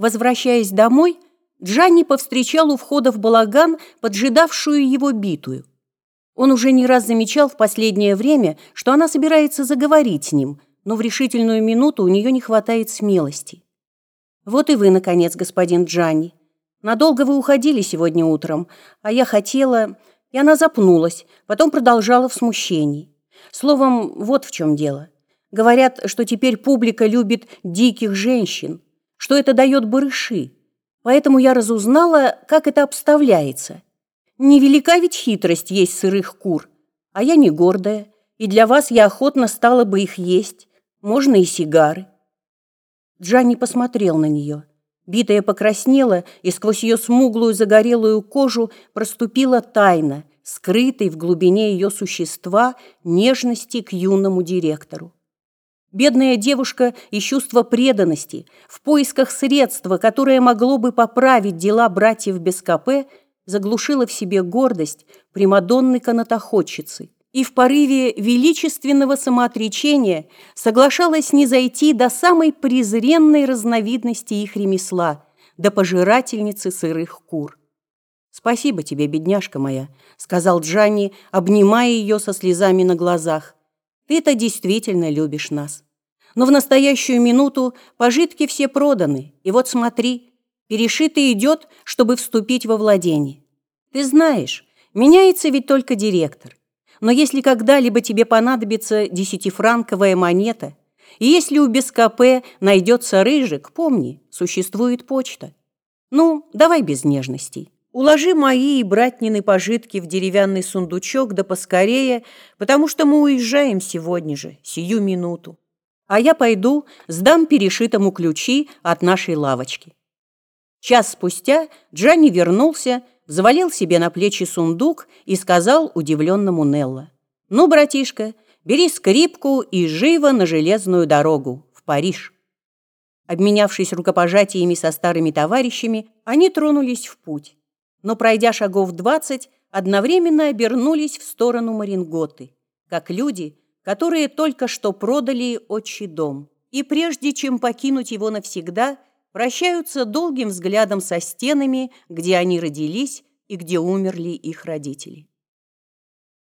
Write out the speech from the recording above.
Возвращаясь домой, Джанни повстречал у входа в балаган поджидавшую его битую. Он уже не раз замечал в последнее время, что она собирается заговорить с ним, но в решительную минуту у нее не хватает смелости. «Вот и вы, наконец, господин Джанни. Надолго вы уходили сегодня утром, а я хотела...» И она запнулась, потом продолжала в смущении. Словом, вот в чем дело. Говорят, что теперь публика любит диких женщин, что это дает барыши. Поэтому я разузнала, как это обставляется. Невелика ведь хитрость есть сырых кур, а я не гордая, и для вас я охотно стала бы их есть. Можно и сигары. Джанни посмотрел на нее. Битая покраснела, и сквозь ее смуглую загорелую кожу проступила тайна, скрытой в глубине ее существа нежности к юному директору. Бедная девушка из чувства преданности, в поисках средства, которое могло бы поправить дела братьев без КП, заглушила в себе гордость Примадонны канатоходчицы и в порыве величественного самоотречения соглашалась не зайти до самой презренной разновидности их ремесла, до пожирательницы сырых кур. «Спасибо тебе, бедняжка моя», — сказал Джанни, обнимая ее со слезами на глазах. «Ты-то действительно любишь нас. Но в настоящую минуту пожитки все проданы, и вот смотри, перешитый идет, чтобы вступить во владение. Ты знаешь, меняется ведь только директор. Но если когда-либо тебе понадобится десятифранковая монета, и если у БесКП найдется рыжик, помни, существует почта. Ну, давай без нежностей. Уложи мои и братнины пожитки в деревянный сундучок, да поскорее, потому что мы уезжаем сегодня же, сию минуту. А я пойду, сдам перешитому ключи от нашей лавочки. Час спустя Джанни вернулся, завалил себе на плечи сундук и сказал удивленному Нелла. «Ну, братишка, бери скрипку и живо на железную дорогу, в Париж». Обменявшись рукопожатиями со старыми товарищами, они тронулись в путь но, пройдя шагов двадцать, одновременно обернулись в сторону Маринготы, как люди, которые только что продали отчий дом. И прежде чем покинуть его навсегда, прощаются долгим взглядом со стенами, где они родились и где умерли их родители.